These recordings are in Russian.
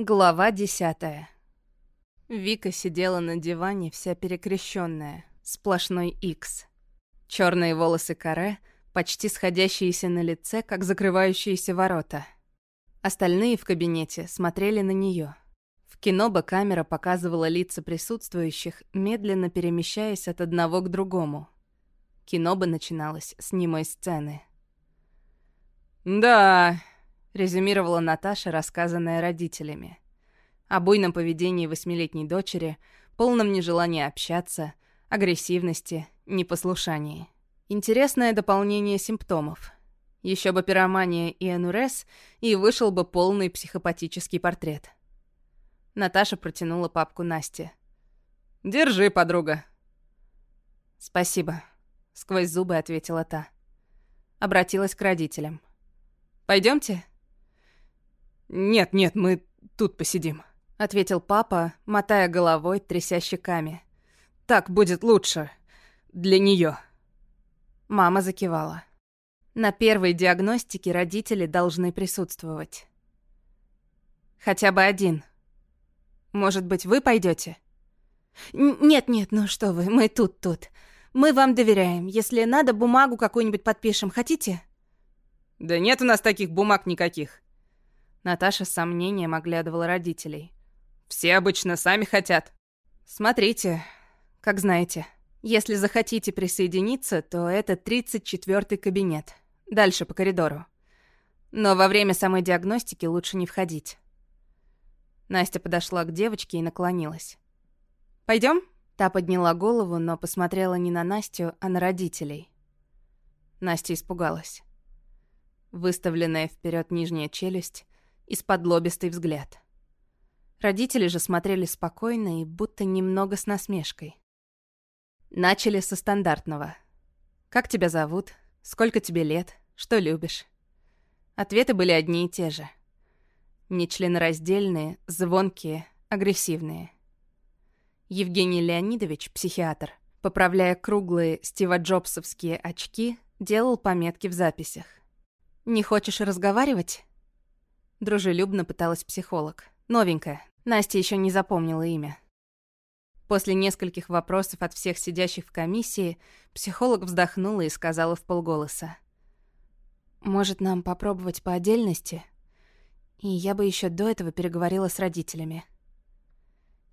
Глава десятая. Вика сидела на диване, вся перекрещенная, сплошной икс. Черные волосы каре, почти сходящиеся на лице, как закрывающиеся ворота. Остальные в кабинете смотрели на нее. В кино бы камера показывала лица присутствующих, медленно перемещаясь от одного к другому. Кино бы начиналось с немой сцены. «Да, резюмировала Наташа, рассказанное родителями. О буйном поведении восьмилетней дочери, полном нежелании общаться, агрессивности, непослушании. Интересное дополнение симптомов. Еще бы пиромания и энурез, и вышел бы полный психопатический портрет. Наташа протянула папку Насте. «Держи, подруга». «Спасибо», — сквозь зубы ответила та. Обратилась к родителям. Пойдемте. «Нет, нет, мы тут посидим», — ответил папа, мотая головой, тряся щеками. «Так будет лучше. Для нее. Мама закивала. На первой диагностике родители должны присутствовать. Хотя бы один. Может быть, вы пойдете? Нет-нет, ну что вы, мы тут-тут. Мы вам доверяем. Если надо, бумагу какую-нибудь подпишем. Хотите? Да нет у нас таких бумаг никаких. Наташа с сомнением оглядывала родителей. «Все обычно сами хотят». «Смотрите, как знаете. Если захотите присоединиться, то это 34-й кабинет. Дальше по коридору. Но во время самой диагностики лучше не входить». Настя подошла к девочке и наклонилась. Пойдем? Та подняла голову, но посмотрела не на Настю, а на родителей. Настя испугалась. Выставленная вперед нижняя челюсть, из-под лобистый взгляд. Родители же смотрели спокойно и будто немного с насмешкой. Начали со стандартного. «Как тебя зовут? Сколько тебе лет? Что любишь?» Ответы были одни и те же. Нечленораздельные, звонкие, агрессивные. Евгений Леонидович, психиатр, поправляя круглые стива-джобсовские очки, делал пометки в записях. «Не хочешь разговаривать?» Дружелюбно пыталась психолог. Новенькая. Настя еще не запомнила имя. После нескольких вопросов от всех сидящих в комиссии, психолог вздохнула и сказала в полголоса. «Может, нам попробовать по отдельности? И я бы еще до этого переговорила с родителями».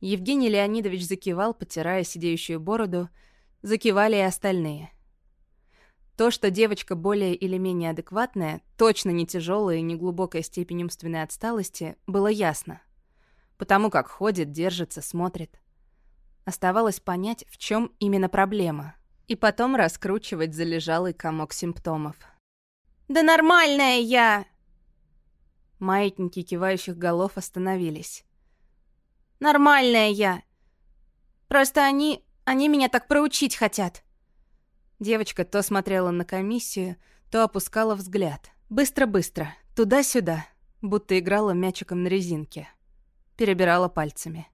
Евгений Леонидович закивал, потирая сидеющую бороду, закивали и остальные. То, что девочка более или менее адекватная, точно не тяжелая и не глубокая степень умственной отсталости, было ясно. Потому как ходит, держится, смотрит. Оставалось понять, в чем именно проблема. И потом раскручивать залежалый комок симптомов. «Да нормальная я!» Маятники кивающих голов остановились. «Нормальная я! Просто они... они меня так проучить хотят!» Девочка то смотрела на комиссию, то опускала взгляд. Быстро-быстро, туда-сюда, будто играла мячиком на резинке. Перебирала пальцами.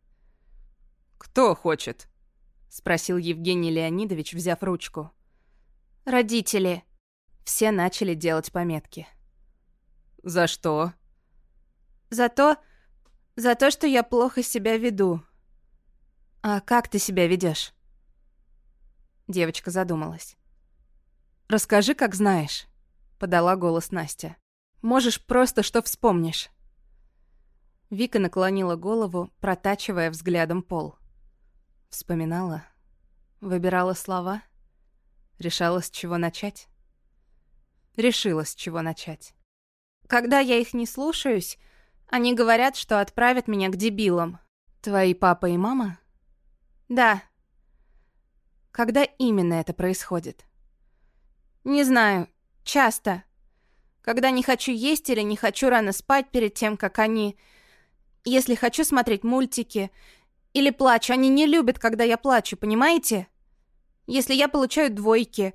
«Кто хочет?» — спросил Евгений Леонидович, взяв ручку. «Родители». Все начали делать пометки. «За что?» «За то... за то, что я плохо себя веду». «А как ты себя ведешь? Девочка задумалась. «Расскажи, как знаешь», — подала голос Настя. «Можешь просто, что вспомнишь». Вика наклонила голову, протачивая взглядом пол. Вспоминала. Выбирала слова. Решала, с чего начать. Решила, с чего начать. «Когда я их не слушаюсь, они говорят, что отправят меня к дебилам». «Твои папа и мама?» «Да», когда именно это происходит? Не знаю. Часто. Когда не хочу есть или не хочу рано спать перед тем, как они... Если хочу смотреть мультики или плачу, они не любят, когда я плачу, понимаете? Если я получаю двойки...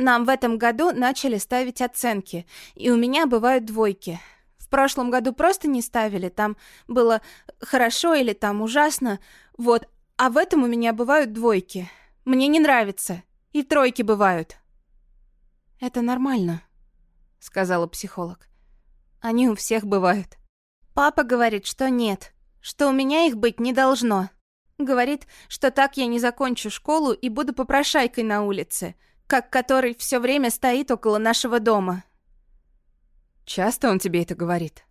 Нам в этом году начали ставить оценки, и у меня бывают двойки. В прошлом году просто не ставили, там было хорошо или там ужасно, вот, а в этом у меня бывают двойки. Мне не нравится. И тройки бывают». «Это нормально», — сказала психолог. «Они у всех бывают. Папа говорит, что нет, что у меня их быть не должно. Говорит, что так я не закончу школу и буду попрошайкой на улице, как который все время стоит около нашего дома. Часто он тебе это говорит?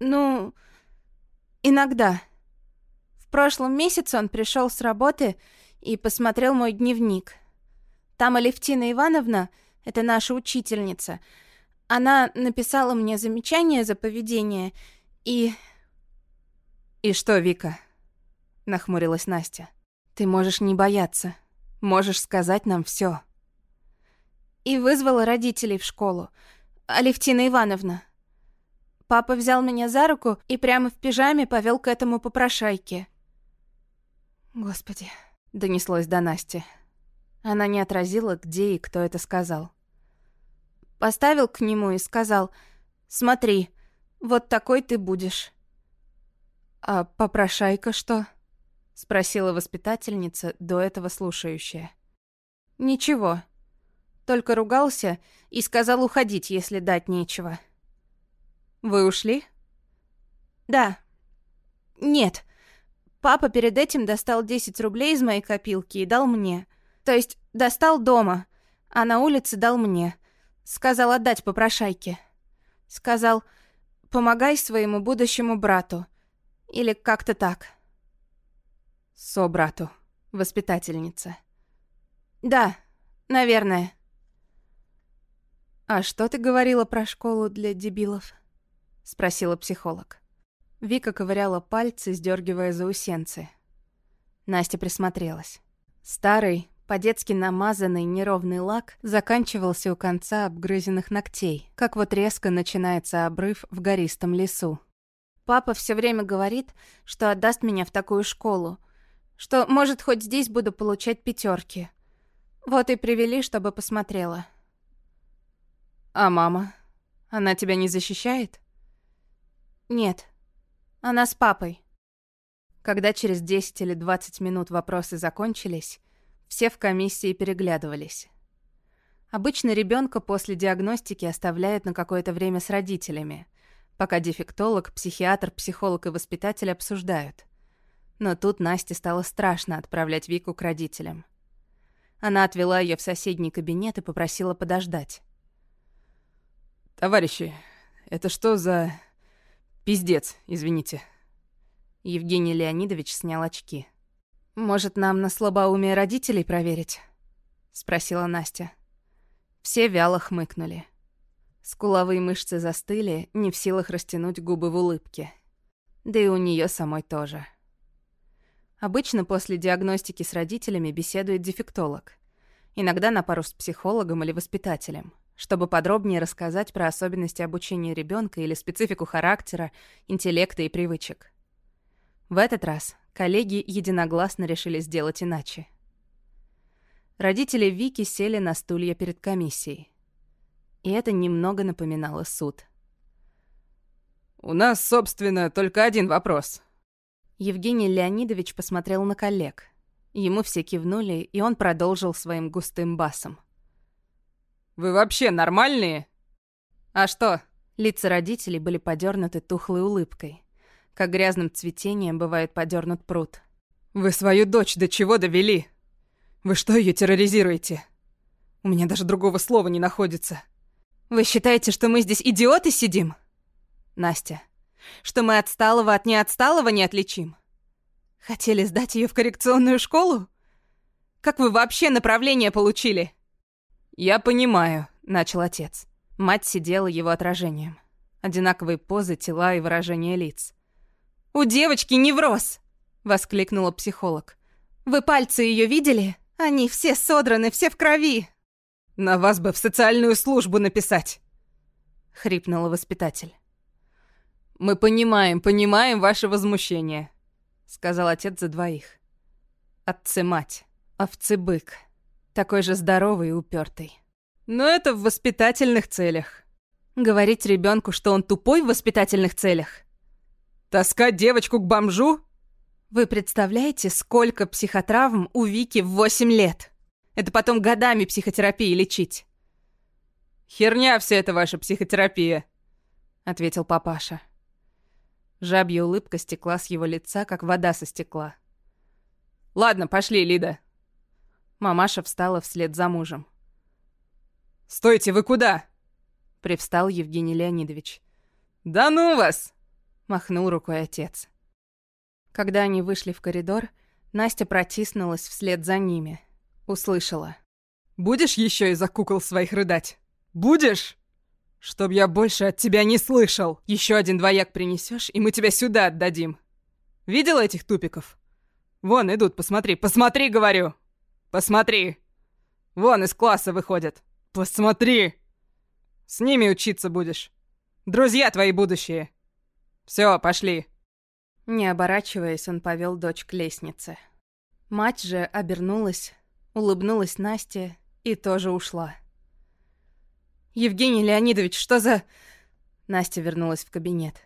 Ну, иногда. В прошлом месяце он пришел с работы и посмотрел мой дневник. Там Алевтина Ивановна, это наша учительница, она написала мне замечание за поведение и... «И что, Вика?» — нахмурилась Настя. «Ты можешь не бояться. Можешь сказать нам все. И вызвала родителей в школу. Алевтина Ивановна. Папа взял меня за руку и прямо в пижаме повел к этому попрошайке. «Господи», — донеслось до Насти. Она не отразила, где и кто это сказал. Поставил к нему и сказал, «Смотри, вот такой ты будешь». «А попрошайка что?» — спросила воспитательница, до этого слушающая. «Ничего. Только ругался и сказал уходить, если дать нечего». «Вы ушли?» «Да». «Нет. Папа перед этим достал 10 рублей из моей копилки и дал мне. То есть достал дома, а на улице дал мне. Сказал отдать попрошайке. Сказал, помогай своему будущему брату. Или как-то так. Со-брату, воспитательница. Да, наверное. «А что ты говорила про школу для дебилов?» — спросила психолог. Вика ковыряла пальцы, сдергивая заусенцы. Настя присмотрелась. Старый, по-детски намазанный неровный лак заканчивался у конца обгрызенных ногтей, как вот резко начинается обрыв в гористом лесу. Папа все время говорит, что отдаст меня в такую школу, что, может, хоть здесь буду получать пятерки. Вот и привели, чтобы посмотрела. А мама? Она тебя не защищает? Нет. Она с папой. Когда через 10 или 20 минут вопросы закончились, все в комиссии переглядывались. Обычно ребенка после диагностики оставляют на какое-то время с родителями, пока дефектолог, психиатр, психолог и воспитатель обсуждают. Но тут Насте стало страшно отправлять Вику к родителям. Она отвела ее в соседний кабинет и попросила подождать. «Товарищи, это что за... пиздец, извините?» Евгений Леонидович снял очки. «Может, нам на слабоумие родителей проверить?» — спросила Настя. Все вяло хмыкнули. Скуловые мышцы застыли, не в силах растянуть губы в улыбке. Да и у нее самой тоже. Обычно после диагностики с родителями беседует дефектолог. Иногда на пару с психологом или воспитателем чтобы подробнее рассказать про особенности обучения ребенка или специфику характера, интеллекта и привычек. В этот раз коллеги единогласно решили сделать иначе. Родители Вики сели на стулья перед комиссией. И это немного напоминало суд. «У нас, собственно, только один вопрос». Евгений Леонидович посмотрел на коллег. Ему все кивнули, и он продолжил своим густым басом. Вы вообще нормальные? А что? Лица родителей были подернуты тухлой улыбкой. Как грязным цветением бывает подернут пруд. Вы свою дочь до чего довели? Вы что, ее терроризируете? У меня даже другого слова не находится. Вы считаете, что мы здесь идиоты сидим? Настя. Что мы отсталого от неотсталого не отличим? Хотели сдать ее в коррекционную школу? Как вы вообще направление получили? «Я понимаю», — начал отец. Мать сидела его отражением. Одинаковые позы, тела и выражения лиц. «У девочки невроз!» — воскликнула психолог. «Вы пальцы ее видели? Они все содраны, все в крови!» «На вас бы в социальную службу написать!» — хрипнула воспитатель. «Мы понимаем, понимаем ваше возмущение», — сказал отец за двоих. «Отцы-мать, овцы-бык». Такой же здоровый и упертый. Но это в воспитательных целях. Говорить ребенку, что он тупой в воспитательных целях? Таскать девочку к бомжу? Вы представляете, сколько психотравм у Вики в 8 лет? Это потом годами психотерапии лечить. «Херня вся эта ваша психотерапия», — ответил папаша. Жабья улыбка стекла с его лица, как вода со стекла. «Ладно, пошли, Лида». Мамаша встала вслед за мужем. «Стойте, вы куда?» Привстал Евгений Леонидович. «Да ну вас!» Махнул рукой отец. Когда они вышли в коридор, Настя протиснулась вслед за ними. Услышала. «Будешь еще из-за кукол своих рыдать? Будешь?» «Чтоб я больше от тебя не слышал! Еще один двояк принесешь, и мы тебя сюда отдадим!» «Видела этих тупиков? Вон идут, посмотри, посмотри, говорю! Посмотри! Вон из класса выходят! Посмотри! С ними учиться будешь! Друзья твои будущие! Все, пошли!» Не оборачиваясь, он повел дочь к лестнице. Мать же обернулась, улыбнулась Насте и тоже ушла. «Евгений Леонидович, что за...» Настя вернулась в кабинет.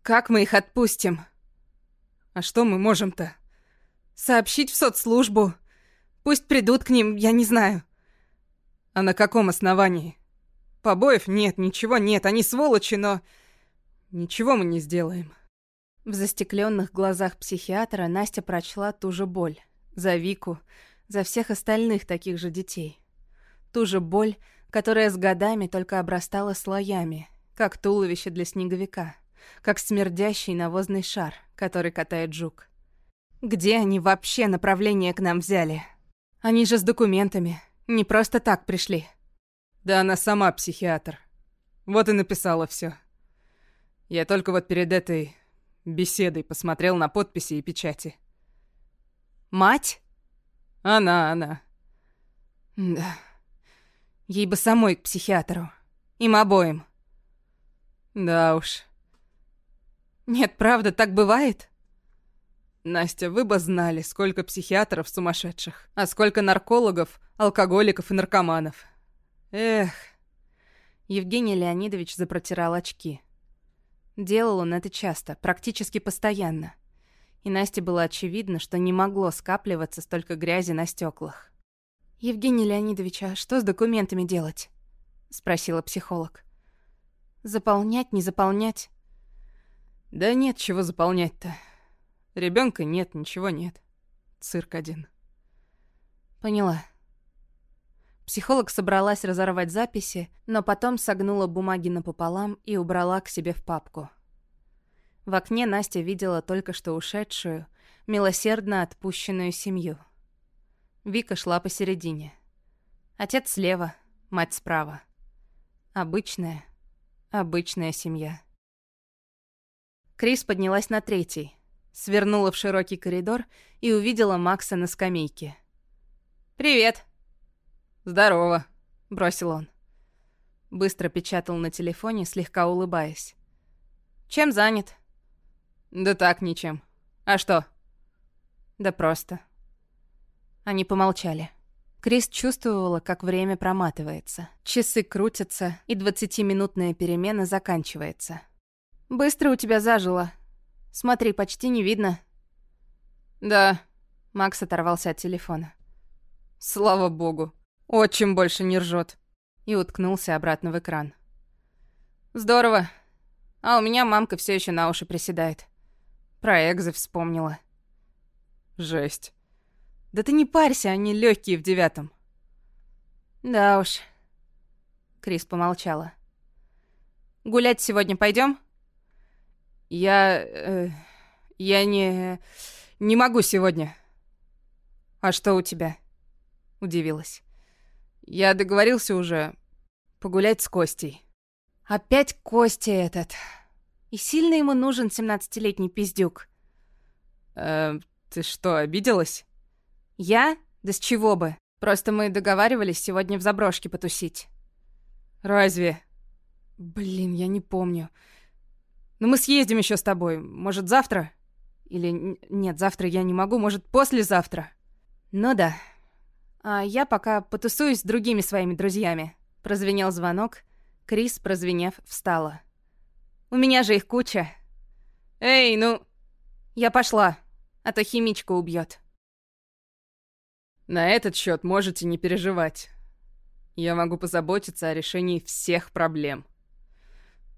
«Как мы их отпустим?» «А что мы можем-то?» «Сообщить в соцслужбу. Пусть придут к ним, я не знаю». «А на каком основании?» «Побоев нет, ничего нет, они сволочи, но...» «Ничего мы не сделаем». В застекленных глазах психиатра Настя прочла ту же боль. За Вику, за всех остальных таких же детей. Ту же боль, которая с годами только обрастала слоями, как туловище для снеговика, как смердящий навозный шар, который катает жук. Где они вообще направление к нам взяли? Они же с документами, не просто так пришли. Да она сама психиатр. Вот и написала все. Я только вот перед этой беседой посмотрел на подписи и печати. Мать? Она, она. Да. Ей бы самой к психиатру. Им обоим. Да уж. Нет, правда, так бывает? Настя, вы бы знали, сколько психиатров сумасшедших, а сколько наркологов, алкоголиков и наркоманов. Эх. Евгений Леонидович запротирал очки. Делал он это часто, практически постоянно. И Насте было очевидно, что не могло скапливаться столько грязи на стеклах. «Евгений Леонидович, а что с документами делать?» — спросила психолог. «Заполнять, не заполнять?» «Да нет, чего заполнять-то. Ребенка нет, ничего нет. Цирк один». «Поняла». Психолог собралась разорвать записи, но потом согнула бумаги напополам и убрала к себе в папку. В окне Настя видела только что ушедшую, милосердно отпущенную семью — Вика шла посередине. Отец слева, мать справа. Обычная, обычная семья. Крис поднялась на третий, свернула в широкий коридор и увидела Макса на скамейке. «Привет!» «Здорово», — бросил он. Быстро печатал на телефоне, слегка улыбаясь. «Чем занят?» «Да так, ничем. А что?» «Да просто. Они помолчали. Крис чувствовала, как время проматывается. Часы крутятся, и двадцатиминутная перемена заканчивается. «Быстро у тебя зажило. Смотри, почти не видно». «Да». Макс оторвался от телефона. «Слава богу. Отчим больше не ржет. И уткнулся обратно в экран. «Здорово. А у меня мамка все еще на уши приседает. Про экзы вспомнила». «Жесть». Да ты не парься, они легкие в девятом. Да уж. Крис помолчала. Гулять сегодня пойдем? Я... Э, я не... Не могу сегодня. А что у тебя? Удивилась. Я договорился уже погулять с Костей. Опять Костя этот. И сильно ему нужен семнадцатилетний пиздюк. Э, ты что, обиделась? «Я? Да с чего бы? Просто мы договаривались сегодня в заброшке потусить». «Разве?» «Блин, я не помню. Ну мы съездим еще с тобой. Может, завтра?» «Или нет, завтра я не могу. Может, послезавтра?» «Ну да. А я пока потусуюсь с другими своими друзьями». Прозвенел звонок. Крис, прозвенев, встала. «У меня же их куча». «Эй, ну...» «Я пошла, а то химичка убьет. На этот счет можете не переживать. Я могу позаботиться о решении всех проблем.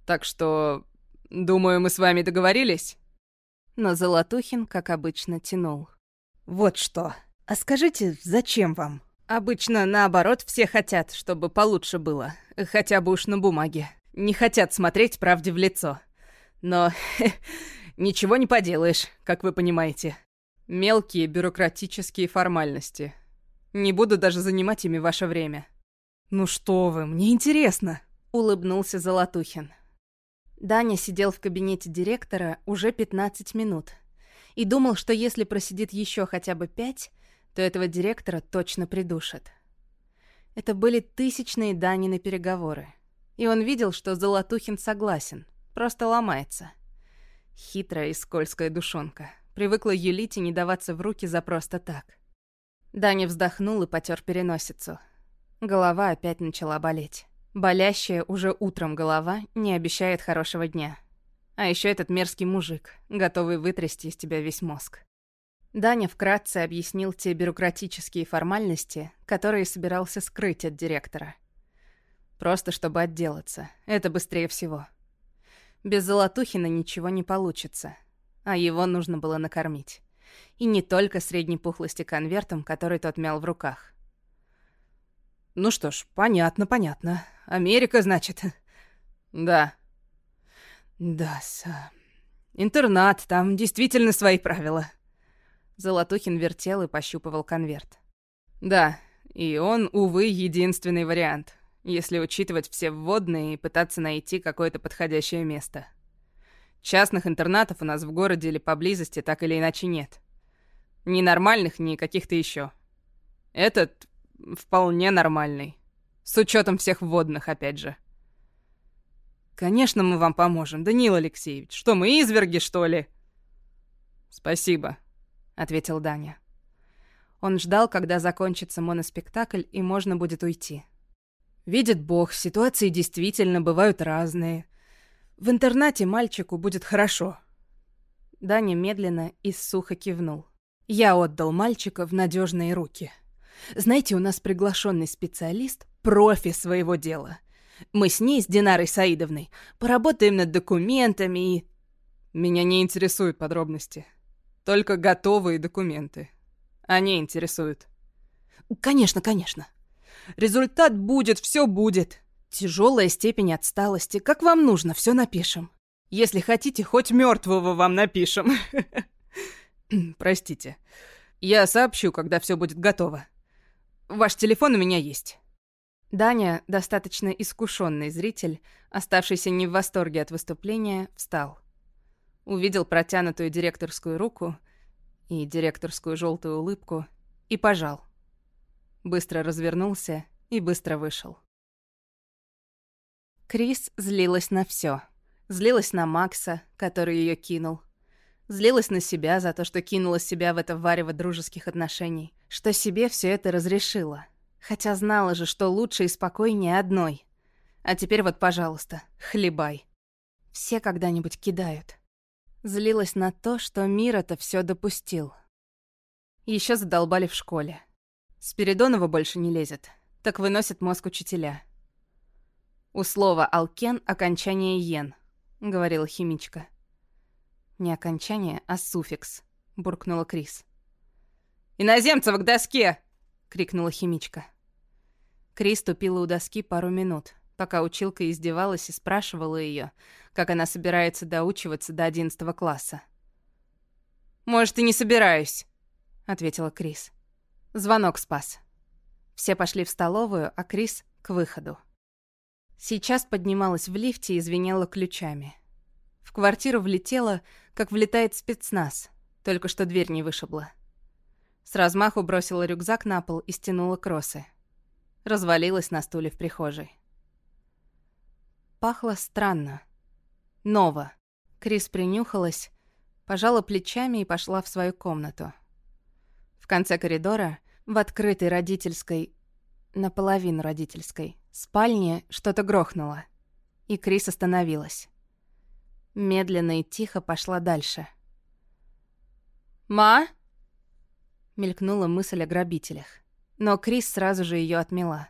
Так что Думаю, мы с вами договорились?» Но Золотухин, как обычно, тянул. «Вот что. А скажите, зачем вам?» «Обычно, наоборот, все хотят, чтобы получше было. Хотя бы уж на бумаге. Не хотят смотреть правде в лицо. Но ничего не поделаешь, как вы понимаете. Мелкие бюрократические формальности. Не буду даже занимать ими ваше время». «Ну что вы, мне интересно», — улыбнулся Золотухин. Даня сидел в кабинете директора уже 15 минут и думал, что если просидит еще хотя бы пять, то этого директора точно придушат. Это были тысячные Данины переговоры, и он видел, что Золотухин согласен, просто ломается. Хитрая и скользкая душонка. Привыкла юлить и не даваться в руки за просто так. Даня вздохнул и потер переносицу. Голова опять начала болеть. Болящая уже утром голова не обещает хорошего дня. А еще этот мерзкий мужик, готовый вытрясти из тебя весь мозг. Даня вкратце объяснил те бюрократические формальности, которые собирался скрыть от директора. Просто чтобы отделаться. Это быстрее всего. Без Золотухина ничего не получится. А его нужно было накормить. И не только средней пухлости конвертом, который тот мял в руках. «Ну что ж, понятно, понятно. Америка, значит?» «Да». «Да, с... Интернат, там действительно свои правила». Золотухин вертел и пощупывал конверт. «Да, и он, увы, единственный вариант, если учитывать все вводные и пытаться найти какое-то подходящее место. Частных интернатов у нас в городе или поблизости так или иначе нет. Ни нормальных, ни каких-то еще. Этот вполне нормальный. С учетом всех вводных, опять же. Конечно, мы вам поможем, Даниил Алексеевич. Что, мы изверги, что ли? Спасибо, ответил Даня. Он ждал, когда закончится моноспектакль и можно будет уйти. Видит Бог, ситуации действительно бывают разные. В интернате мальчику будет хорошо. Даня медленно и сухо кивнул. Я отдал мальчика в надежные руки. Знаете, у нас приглашенный специалист, профи своего дела. Мы с ней, с Динарой Саидовной, поработаем над документами и... Меня не интересуют подробности. Только готовые документы. Они интересуют. Конечно, конечно. Результат будет, все будет. Тяжелая степень отсталости. Как вам нужно, все напишем. Если хотите, хоть мертвого вам напишем. Простите. Я сообщу, когда все будет готово. Ваш телефон у меня есть». Даня, достаточно искушенный зритель, оставшийся не в восторге от выступления, встал. Увидел протянутую директорскую руку и директорскую желтую улыбку и пожал. Быстро развернулся и быстро вышел. Крис злилась на все. Злилась на Макса, который ее кинул. Злилась на себя за то, что кинула себя в это варево дружеских отношений, что себе все это разрешила. Хотя знала же, что лучше и спокойнее одной. А теперь вот, пожалуйста, хлебай. Все когда-нибудь кидают. Злилась на то, что мир это все допустил. Еще задолбали в школе. Спиридонова больше не лезет, так выносит мозг учителя. У слова «алкен» окончание «ен», — говорила химичка. Не окончание, а суффикс, буркнула Крис. «Иноземцева к доске!» — крикнула химичка. Крис тупила у доски пару минут, пока училка издевалась и спрашивала ее, как она собирается доучиваться до одиннадцатого класса. «Может, и не собираюсь», — ответила Крис. Звонок спас. Все пошли в столовую, а Крис — к выходу. Сейчас поднималась в лифте и звенела ключами. В квартиру влетела, как влетает спецназ, только что дверь не вышибла. С размаху бросила рюкзак на пол и стянула кроссы. Развалилась на стуле в прихожей. Пахло странно. Ново. Крис принюхалась, пожала плечами и пошла в свою комнату. В конце коридора, в открытой родительской, наполовину родительской, спальне что-то грохнуло. И Крис остановилась медленно и тихо пошла дальше. «Ма?» Мелькнула мысль о грабителях. Но Крис сразу же ее отмела.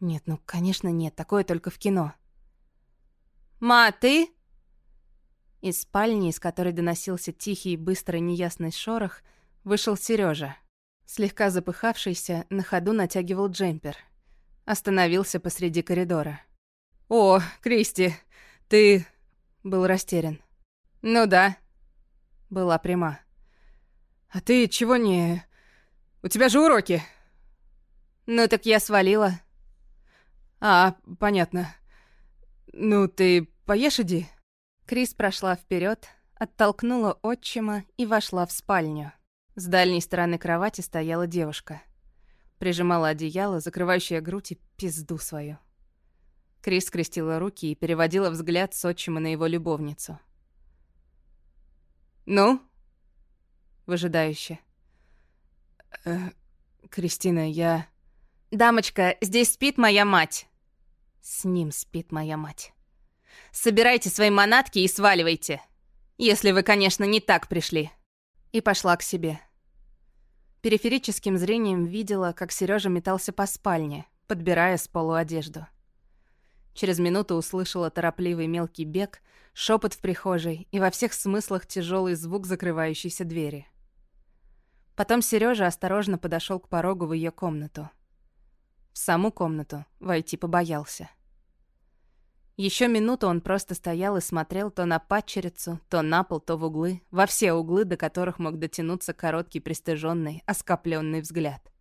Нет, ну, конечно, нет, такое только в кино. «Ма, ты?» Из спальни, из которой доносился тихий, быстрый, неясный шорох, вышел Сережа. Слегка запыхавшийся, на ходу натягивал джемпер. Остановился посреди коридора. «О, Кристи, ты...» Был растерян. «Ну да». Была пряма. «А ты чего не... У тебя же уроки!» «Ну так я свалила». «А, понятно. Ну ты поешь иди». Крис прошла вперед, оттолкнула отчима и вошла в спальню. С дальней стороны кровати стояла девушка. Прижимала одеяло, закрывающее грудь и пизду свою. Крис скрестила руки и переводила взгляд с отчима на его любовницу. «Ну?» Выжидающе. Э, «Кристина, я...» «Дамочка, здесь спит моя мать!» «С ним спит моя мать!» «Собирайте свои манатки и сваливайте!» «Если вы, конечно, не так пришли!» И пошла к себе. Периферическим зрением видела, как Сережа метался по спальне, подбирая с полу одежду. Через минуту услышала торопливый мелкий бег, шепот в прихожей и во всех смыслах тяжелый звук закрывающейся двери. Потом Сережа осторожно подошел к порогу в ее комнату. В саму комнату войти побоялся. Еще минуту он просто стоял и смотрел то на падчерицу, то на пол, то в углы, во все углы, до которых мог дотянуться короткий пристыженный, оскопленный взгляд.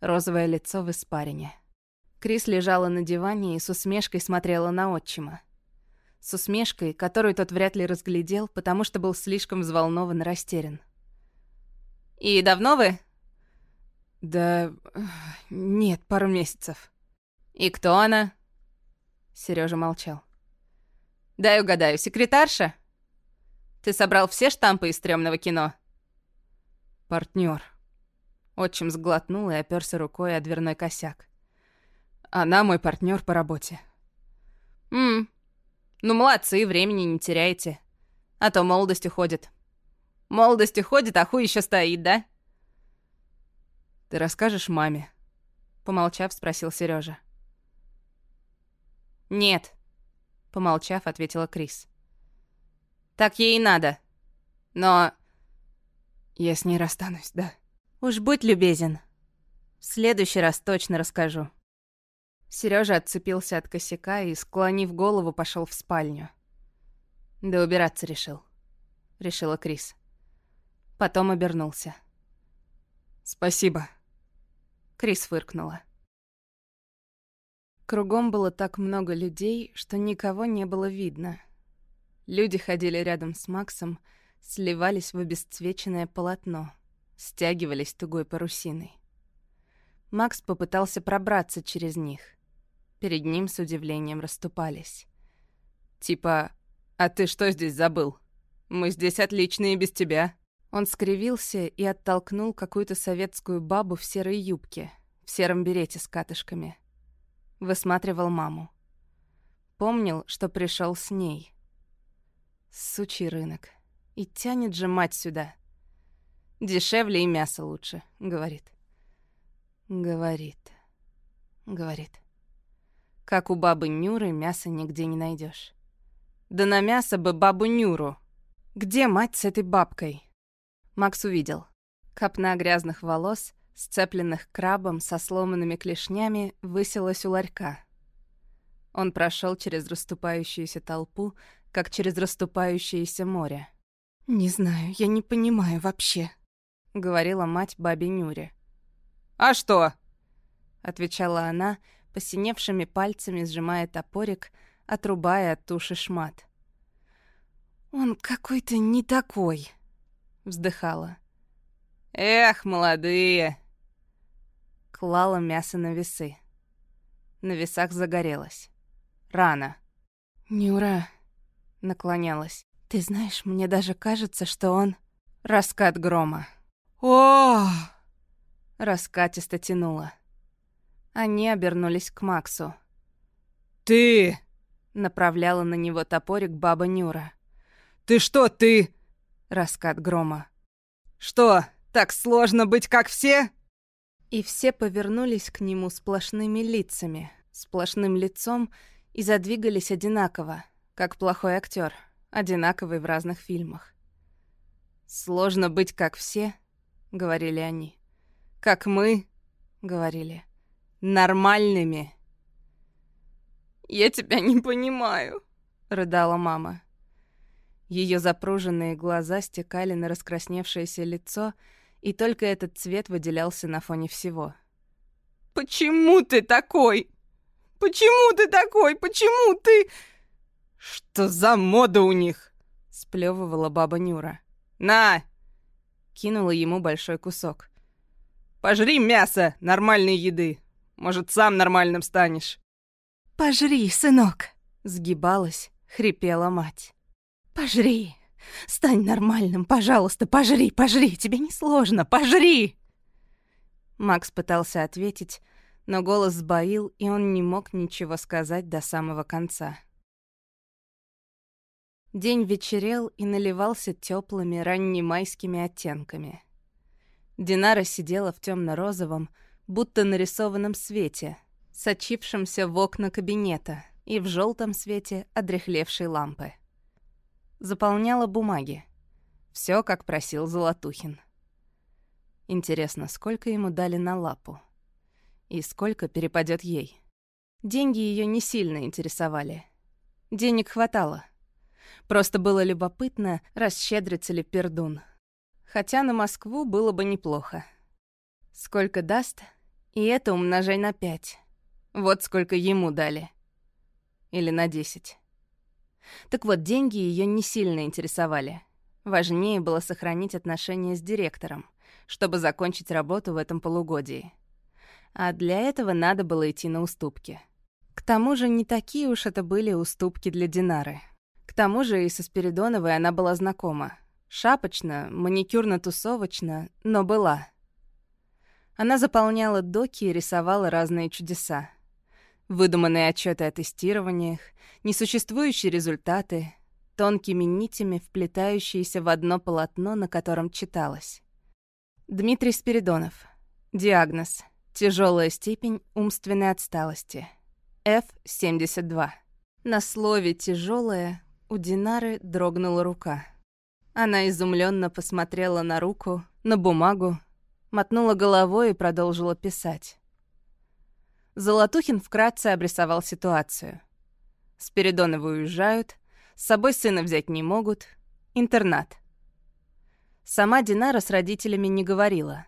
Розовое лицо в испарине. Крис лежала на диване и с усмешкой смотрела на отчима. С усмешкой, которую тот вряд ли разглядел, потому что был слишком взволнован и растерян. «И давно вы?» «Да... нет, пару месяцев». «И кто она?» Сережа молчал. «Дай угадаю, секретарша? Ты собрал все штампы из стрёмного кино?» Партнер. Отчим сглотнул и оперся рукой о дверной косяк. Она мой партнер по работе. Мм. Ну, молодцы, времени не теряете. А то молодость уходит. Молодость уходит, а хуй еще стоит, да? Ты расскажешь маме? Помолчав, спросил Сережа. Нет. Помолчав, ответила Крис. Так ей и надо. Но... Я с ней расстанусь, да? Уж будь любезен. В следующий раз точно расскажу. Сережа отцепился от косяка и, склонив голову, пошел в спальню. Да убираться решил. Решила Крис. Потом обернулся. «Спасибо». Крис фыркнула. Кругом было так много людей, что никого не было видно. Люди ходили рядом с Максом, сливались в обесцвеченное полотно, стягивались тугой парусиной. Макс попытался пробраться через них — перед ним с удивлением расступались. Типа, «А ты что здесь забыл? Мы здесь отличные без тебя». Он скривился и оттолкнул какую-то советскую бабу в серой юбке, в сером берете с катышками. Высматривал маму. Помнил, что пришел с ней. Сучий рынок. И тянет же мать сюда. Дешевле и мясо лучше, говорит. Говорит. Говорит. Как у бабы Нюры мяса нигде не найдешь. Да на мясо бы бабу Нюру. Где мать с этой бабкой? Макс увидел. Копна грязных волос, сцепленных крабом со сломанными клешнями, высилась у ларька. Он прошел через расступающуюся толпу, как через расступающееся море. «Не знаю, я не понимаю вообще», — говорила мать бабе Нюре. «А что?» — отвечала она, посиневшими пальцами сжимая топорик, отрубая от туши шмат. «Он какой-то не такой», — вздыхала. «Эх, молодые!» Клала мясо на весы. На весах загорелось. Рано. «Нюра», — наклонялась. «Ты знаешь, мне даже кажется, что он...» Раскат грома. о Раскатисто тянуло. Они обернулись к Максу. «Ты!» — направляла на него топорик баба Нюра. «Ты что, ты?» — раскат грома. «Что, так сложно быть, как все?» И все повернулись к нему сплошными лицами, сплошным лицом и задвигались одинаково, как плохой актер, одинаковый в разных фильмах. «Сложно быть как все», — говорили они. «Как мы», — говорили. «Нормальными». «Я тебя не понимаю», — рыдала мама. Ее запруженные глаза стекали на раскрасневшееся лицо, и только этот цвет выделялся на фоне всего. «Почему ты такой? Почему ты такой? Почему ты...» «Что за мода у них?» — сплевывала баба Нюра. «На!» — кинула ему большой кусок. «Пожри мясо нормальной еды. Может, сам нормальным станешь». «Пожри, сынок!» — сгибалась, хрипела мать. Пожри. Стань нормальным, пожалуйста, пожри, пожри. Тебе не сложно, пожри. Макс пытался ответить, но голос сбоил, и он не мог ничего сказать до самого конца. День вечерел и наливался теплыми раннемайскими оттенками. Динара сидела в темно розовом будто нарисованном свете, сочившемся в окна кабинета и в желтом свете одрехлевшей лампы заполняла бумаги. Все, как просил Золотухин. Интересно, сколько ему дали на лапу? И сколько перепадет ей? Деньги ее не сильно интересовали. Денег хватало. Просто было любопытно, расщедрится ли пердун. Хотя на Москву было бы неплохо. Сколько даст, и это умножай на пять. Вот сколько ему дали. Или на десять. Так вот, деньги ее не сильно интересовали. Важнее было сохранить отношения с директором, чтобы закончить работу в этом полугодии. А для этого надо было идти на уступки. К тому же не такие уж это были уступки для Динары. К тому же и со Спиридоновой она была знакома. Шапочно, маникюрно-тусовочно, но была. Она заполняла доки и рисовала разные чудеса. Выдуманные отчеты о тестированиях, несуществующие результаты, тонкими нитями вплетающиеся в одно полотно, на котором читалось. Дмитрий Спиридонов. Диагноз. Тяжелая степень умственной отсталости. F-72. На слове «тяжелая» у Динары дрогнула рука. Она изумленно посмотрела на руку, на бумагу, мотнула головой и продолжила писать. Золотухин вкратце обрисовал ситуацию. Спиридоновы уезжают, с собой сына взять не могут, интернат. Сама Динара с родителями не говорила.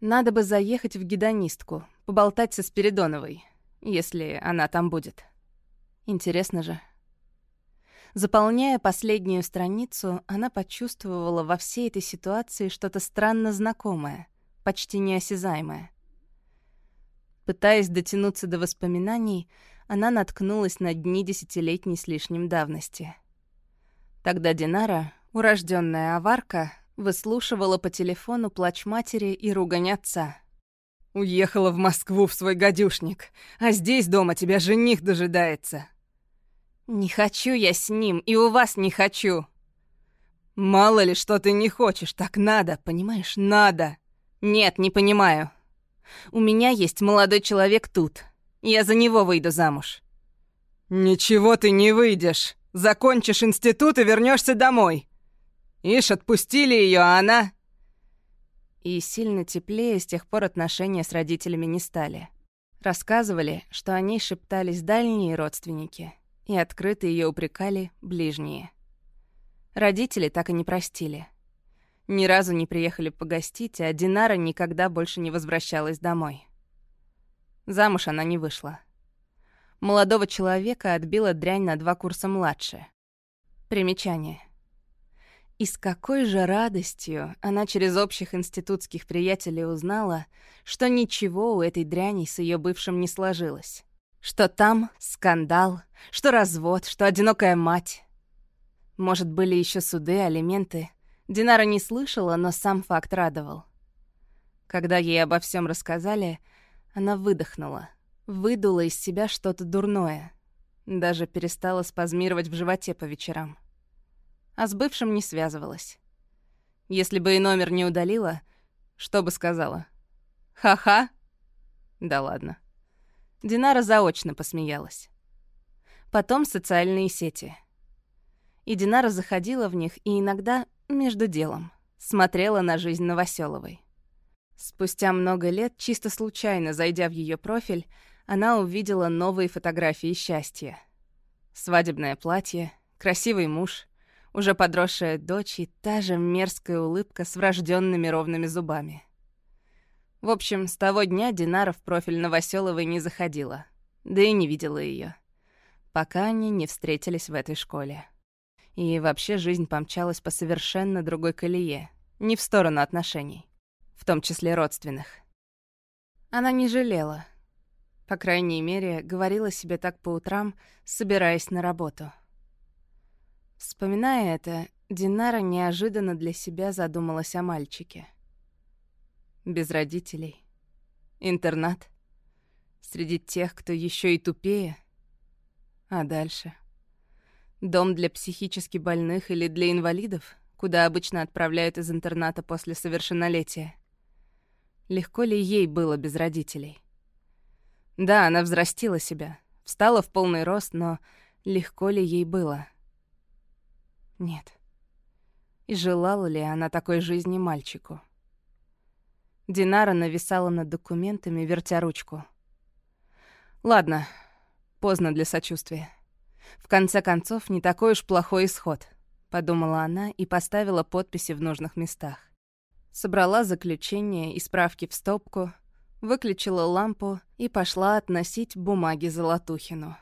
Надо бы заехать в гедонистку, поболтать со Спиридоновой, если она там будет. Интересно же. Заполняя последнюю страницу, она почувствовала во всей этой ситуации что-то странно знакомое, почти неосязаемое. Пытаясь дотянуться до воспоминаний, она наткнулась на дни десятилетней с лишним давности. Тогда Динара, урожденная аварка, выслушивала по телефону плач матери и ругань отца. «Уехала в Москву в свой гадюшник, а здесь дома тебя жених дожидается». «Не хочу я с ним, и у вас не хочу». «Мало ли, что ты не хочешь, так надо, понимаешь, надо». «Нет, не понимаю. У меня есть молодой человек тут. Я за него выйду замуж». «Ничего ты не выйдешь. Закончишь институт и вернешься домой. Ишь, отпустили ее, а она...» И сильно теплее с тех пор отношения с родителями не стали. Рассказывали, что о ней шептались дальние родственники, и открыто ее упрекали ближние. Родители так и не простили. Ни разу не приехали погостить, а Динара никогда больше не возвращалась домой. Замуж она не вышла. Молодого человека отбила дрянь на два курса младше. Примечание. И с какой же радостью она через общих институтских приятелей узнала, что ничего у этой дряни с ее бывшим не сложилось. Что там скандал, что развод, что одинокая мать. Может, были еще суды, алименты — Динара не слышала, но сам факт радовал. Когда ей обо всем рассказали, она выдохнула, выдула из себя что-то дурное. Даже перестала спазмировать в животе по вечерам. А с бывшим не связывалась. Если бы и номер не удалила, что бы сказала? «Ха-ха?» Да ладно. Динара заочно посмеялась. Потом социальные сети — И Динара заходила в них и иногда между делом смотрела на жизнь Новоселовой. Спустя много лет, чисто случайно зайдя в ее профиль, она увидела новые фотографии счастья. Свадебное платье, красивый муж, уже подросшая дочь и та же мерзкая улыбка с врожденными ровными зубами. В общем, с того дня Динара в профиль Новоселовой не заходила, да и не видела ее, пока они не встретились в этой школе. И вообще жизнь помчалась по совершенно другой колее, не в сторону отношений в том числе родственных. Она не жалела. По крайней мере, говорила себе так по утрам, собираясь на работу. Вспоминая это, Динара неожиданно для себя задумалась о мальчике. Без родителей. Интернат. Среди тех, кто еще и тупее. А дальше? Дом для психически больных или для инвалидов, куда обычно отправляют из интерната после совершеннолетия. Легко ли ей было без родителей? Да, она взрастила себя, встала в полный рост, но легко ли ей было? Нет. И желала ли она такой жизни мальчику? Динара нависала над документами, вертя ручку. Ладно, поздно для сочувствия. В конце концов, не такой уж плохой исход, подумала она и поставила подписи в нужных местах. Собрала заключение и справки в стопку, выключила лампу и пошла относить бумаги Золотухину.